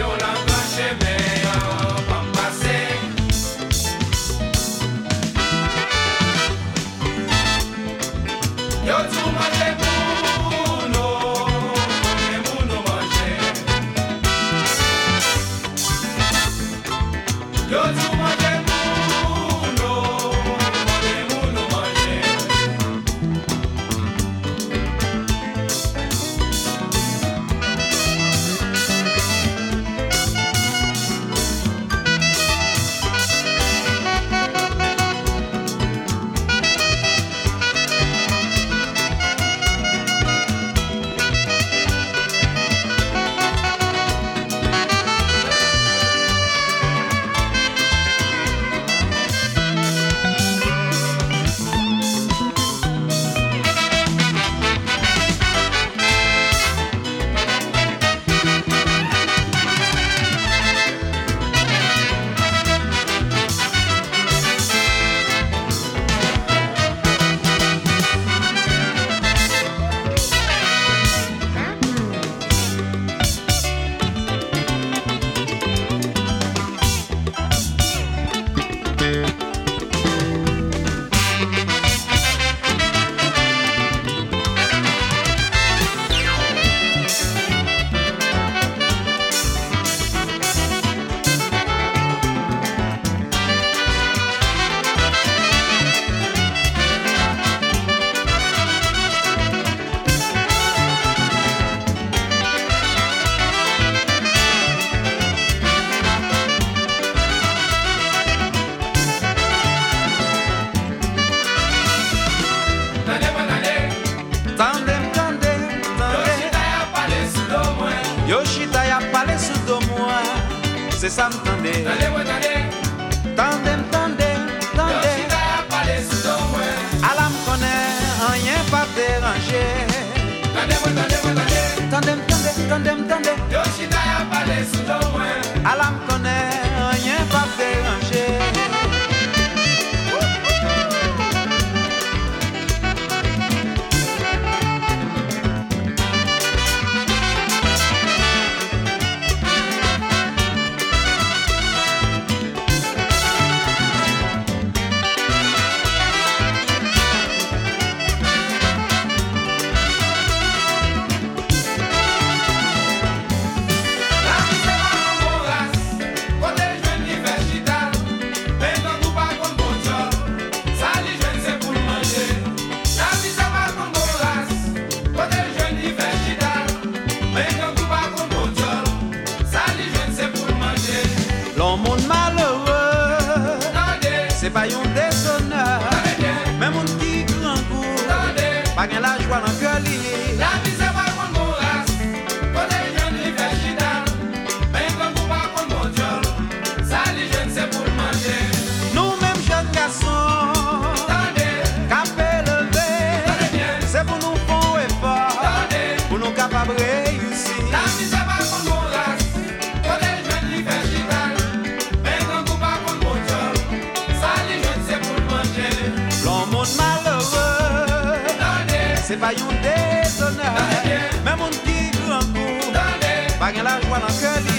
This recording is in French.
yon la Yo chita ya pale sou do mwa Se sa m tande Tande wè tande Tande m tande Yo chita ya pale sou do mwa Ala m konè Anyen pa deranje Tande wè tande wè tande Tande m tande Se pa yon desonor Men moun ki krankou Pa gen la jwa nan Se pa yon desonar Mè moun ki kou an kou Pa gen la jwa nan ke li